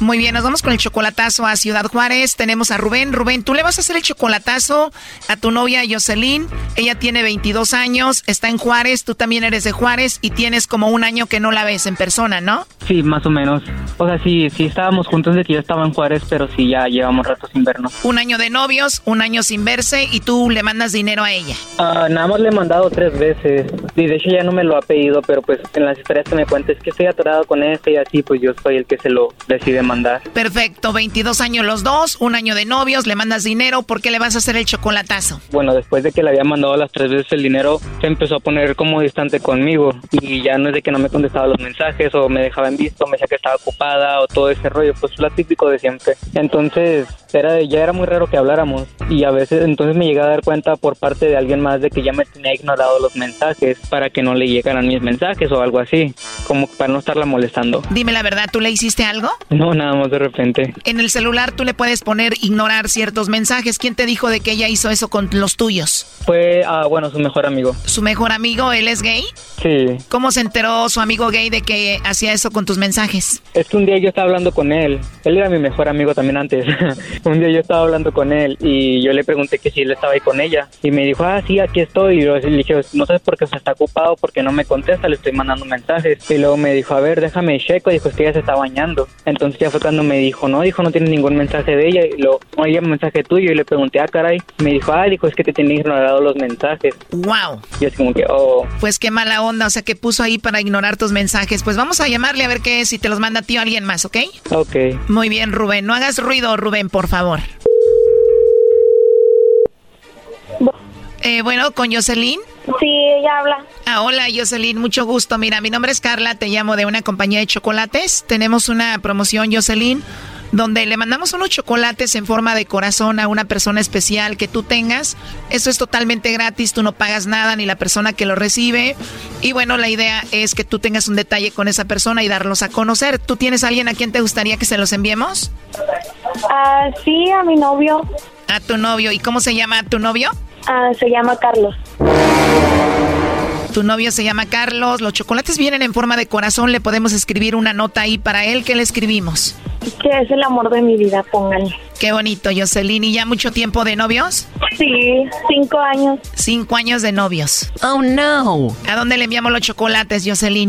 Muy bien, nos vamos con el chocolatazo a Ciudad Juárez. Tenemos a Rubén. Rubén, tú le vas a hacer el chocolatazo a tu novia Jocelyn. Ella tiene 22 años, está en Juárez, tú también eres de Juárez y tienes como un año que no la ves en persona, ¿no? Sí, más o menos. O sea, sí, sí estábamos juntos de que yo estaba en Juárez, pero sí ya llevamos rato sin vernos. Un año de novios, un año sin verse y tú le mandas dinero a ella. Ah, nada más le he mandado tres veces. Y de hecho ya no me lo ha pedido, pero pues en las historias que me cuenta es que estoy atorado con este y así, pues yo soy el que se lo decide mandar. Perfecto, 22 años los dos, un año de novios, le mandas dinero, ¿por qué le vas a hacer el chocolatazo? Bueno, después de que le había mandado las tres veces el dinero, se empezó a poner como distante conmigo y ya no es de que no me contestaba los mensajes o me dejaba en visto, me decía que estaba ocupada o todo ese rollo, pues lo típico de siempre. Entonces, era ya era muy raro que habláramos y a veces entonces me llegué a dar cuenta por parte de alguien más de que ya me tenía ignorado los mensajes para que no le llegaran mis mensajes o algo así, como para no estarla molestando. Dime la verdad, ¿tú le hiciste algo? No, nada más de repente. En el celular tú le puedes poner ignorar ciertos mensajes. ¿Quién te dijo de que ella hizo eso con los tuyos? Fue, ah, bueno, su mejor amigo. ¿Su mejor amigo? ¿Él es gay? Sí. ¿Cómo se enteró su amigo gay de que hacía eso con tus mensajes? Es que un día yo estaba hablando con él. Él era mi mejor amigo también antes. un día yo estaba hablando con él y yo le pregunté que si él estaba ahí con ella. Y me dijo, ah, sí, aquí estoy. Y yo le dije, no sabes por qué se está ocupado, porque no me contesta, le estoy mandando mensajes. Y luego me dijo, a ver, déjame checo. Dijo, es que ella se está bañando. Entonces ya fue cuando me dijo, no, dijo, no tiene ningún mensaje de ella. Y luego, oye, un mensaje tuyo. Y le pregunté, ah, caray. Me dijo, ah, dijo, es que te tiene ignorado los mensajes. Wow. Y es como que, oh. Pues qué mala onda, o sea, que puso ahí para ignorar tus mensajes. Pues vamos a llamarle a ver qué es, si te los manda a ti o alguien más, ¿ok? Ok. Muy bien, Rubén. No hagas ruido, Rubén, por favor. Eh, bueno, con Jocelyn. Sí, ella habla. Ah, hola Jocelyn, mucho gusto. Mira, mi nombre es Carla, te llamo de una compañía de chocolates. Tenemos una promoción, Jocelyn, donde le mandamos unos chocolates en forma de corazón a una persona especial que tú tengas. Eso es totalmente gratis, tú no pagas nada ni la persona que lo recibe. Y bueno, la idea es que tú tengas un detalle con esa persona y darlos a conocer. ¿Tú tienes alguien a quien te gustaría que se los enviemos? Ah, sí, a mi novio. A tu novio. ¿Y cómo se llama tu novio? Ah, se llama Carlos. Tu novio se llama Carlos. Los chocolates vienen en forma de corazón. Le podemos escribir una nota ahí para él. ¿Qué le escribimos? Que es el amor de mi vida, pónganle. Qué bonito, Jocelyn. ¿Y ya mucho tiempo de novios? Sí, cinco años. Cinco años de novios. Oh, no. ¿A dónde le enviamos los chocolates, Jocelyn?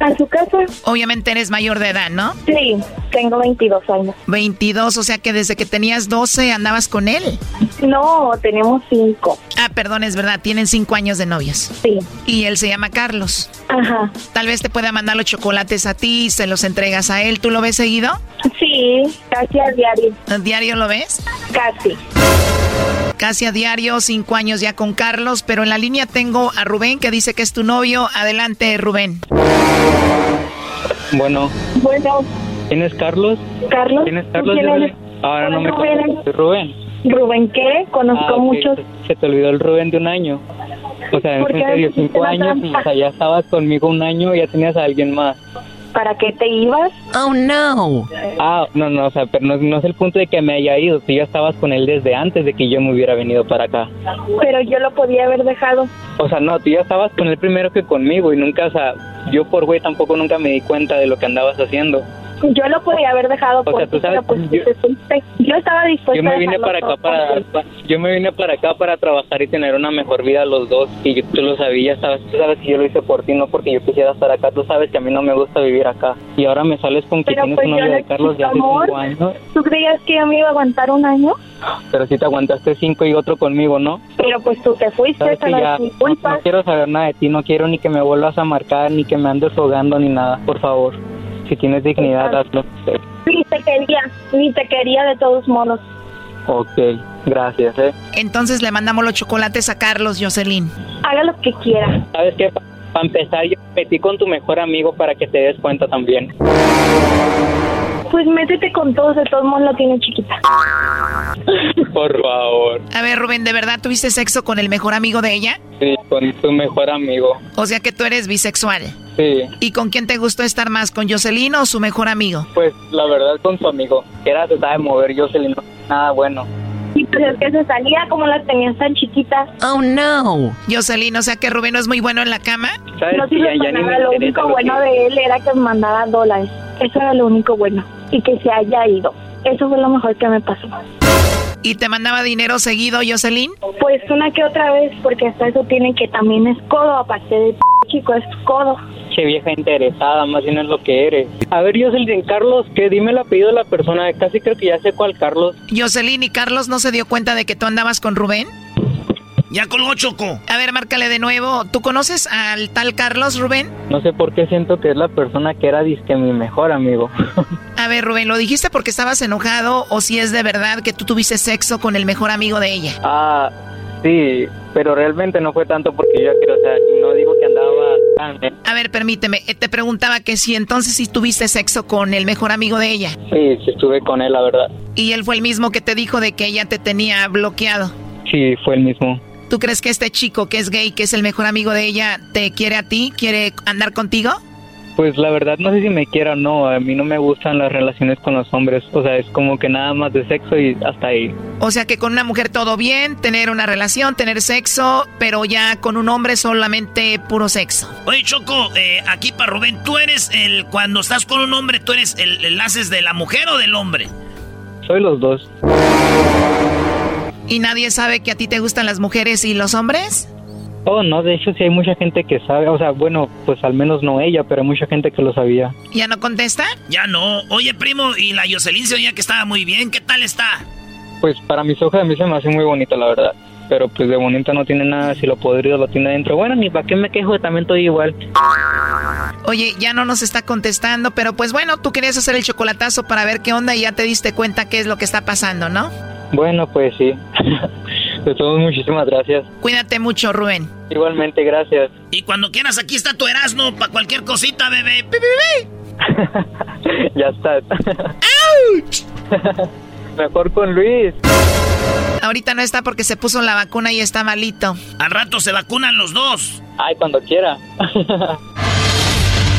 A su casa. Obviamente eres mayor de edad, ¿no? Sí, tengo 22 años. 22, o sea que desde que tenías 12 andabas con él. No, tenemos cinco. Ah, perdón, es verdad, tienen cinco años de novios. Sí. Y él se llama Carlos. Ajá. Tal vez te pueda mandar los chocolates a ti, se los entregas a él. ¿Tú lo ves seguido? Sí, casi a diario. ¿A diario lo ves? Casi. Casi a diario, cinco años ya con Carlos, pero en la línea tengo a Rubén que dice que es tu novio. Adelante, Rubén. Bueno, Bueno, ¿quién es Carlos? Carlos. ¿Quién es ¿tú Carlos? quién Dígale. eres? Ahora no me Rubén. Rubén. Rubén, ¿qué? Conozco Ah, muchos. se- te olvidó el Rubén de un año. O sea, en ¿Por qué serio, cinco años y o sea, ya estabas conmigo un año y ya tenías a alguien más. ¿Para qué te ibas? Oh, no. Ah, no, no, o sea, pero no, no es el punto de que me haya ido. Tú ya estabas con él desde antes de que yo me hubiera venido para acá. Pero yo lo podía haber dejado. O sea, no, tú ya estabas con él primero que conmigo y nunca, o sea, yo por güey tampoco nunca me di cuenta de lo que andabas haciendo. Yo lo podía haber dejado por tú sabes, pues yo- estaba dispuesta Yo me a vine dejarlo para acá para, yo me vine para acá para trabajar y tener una mejor vida los dos y yo- tú lo sabías, sabes, tú sabes que yo lo hice por ti, no porque yo quisiera estar acá, tú sabes que a mí no me gusta vivir acá y ahora me sales con que Pero tienes pues un yo novio de Carlos de hace amor. cinco años, ¿Tú creías que yo me iba a aguantar un año? pero si te aguantaste cinco y otro conmigo, ¿no? Pero pues tú te fuiste, Sabes que ya no quiero saber nada de ti, no quiero ni que me vuelvas a marcar, ni que me andes rogando, ni nada, por favor. Si tienes dignidad, hazlo. Ni te quería, ni te quería de todos modos. Ok, gracias, ¿eh? Entonces le mandamos los chocolates a Carlos, Jocelyn. Haga lo que quiera. ¿Sabes qué? Para empezar, yo me metí con tu mejor amigo para que te des cuenta también. Pues métete con todos, de todos modos la tiene chiquita. Por favor. A ver, Rubén, ¿de verdad tuviste sexo con el mejor amigo de ella? Sí, con tu mejor amigo. O sea que tú eres bisexual. Sí. ¿Y con quién te gustó estar más? ¿Con Jocelyn o su mejor amigo? Pues la verdad con su amigo. Era se sabe mover, Jocelyn. Nada bueno. Y pues es que se salía como las tenías tan chiquitas. Oh no. Jocelyn, o sea que Rubén no es muy bueno en la cama. ¿Sabes? No Sí, sirve ya, ya nada, lo único lo bueno que- de él era que me mandaba dólares. Eso era lo único bueno. Y que se haya ido. Eso fue lo mejor que me pasó. ¿Y te mandaba dinero seguido, Jocelyn? Pues una que otra vez, porque hasta eso tiene que también es codo, aparte de p- chico, es codo. Che vieja interesada, más bien es lo que eres. A ver, Jocelyn, Carlos, que dime el apellido de la persona. Casi creo que ya sé cuál Carlos. Jocelyn y Carlos no se dio cuenta de que tú andabas con Rubén. Ya colgó Choco. A ver, márcale de nuevo. ¿Tú conoces al tal Carlos, Rubén? No sé por qué siento que es la persona que era disque mi mejor amigo. A ver, Rubén, ¿lo dijiste porque estabas enojado o si es de verdad que tú tuviste sexo con el mejor amigo de ella? ah, sí, pero realmente no fue tanto porque yo quiero, o sea, no digo que andaba tan... A ver, permíteme, eh, te preguntaba que si entonces sí tuviste sexo con el mejor amigo de ella. Sí, sí estuve con él, la verdad. Y él fue el mismo que te dijo de que ella te tenía bloqueado. Sí, fue el mismo. ¿Tú crees que este chico que es gay, que es el mejor amigo de ella, te quiere a ti? ¿Quiere andar contigo? Pues la verdad no sé si me quiera o no, a mí no me gustan las relaciones con los hombres, o sea, es como que nada más de sexo y hasta ahí. O sea que con una mujer todo bien, tener una relación, tener sexo, pero ya con un hombre solamente puro sexo. Oye, Choco, eh, aquí para Rubén, ¿tú eres el, cuando estás con un hombre, tú eres el, el haces de la mujer o del hombre? Soy los dos. ¿Y nadie sabe que a ti te gustan las mujeres y los hombres? Oh, no, de hecho sí hay mucha gente que sabe, o sea, bueno, pues al menos no ella, pero hay mucha gente que lo sabía. ¿Ya no contesta? Ya no. Oye, primo, y la Jocelyn se oía que estaba muy bien. ¿Qué tal está? Pues para mis ojos a mí se me hace muy bonito, la verdad. Pero pues de bonito no tiene nada, si lo podrido lo tiene dentro. Bueno, ni para qué me quejo, también estoy igual. Oye, ya no nos está contestando, pero pues bueno, tú querías hacer el chocolatazo para ver qué onda y ya te diste cuenta qué es lo que está pasando, ¿no? Bueno, pues sí. De todos, muchísimas gracias. Cuídate mucho, Rubén. Igualmente, gracias. Y cuando quieras, aquí está tu Erasmo para cualquier cosita, bebé. Pi, pi, pi. ya estás. Mejor con Luis. Ahorita no está porque se puso la vacuna y está malito. Al rato se vacunan los dos. Ay, cuando quiera.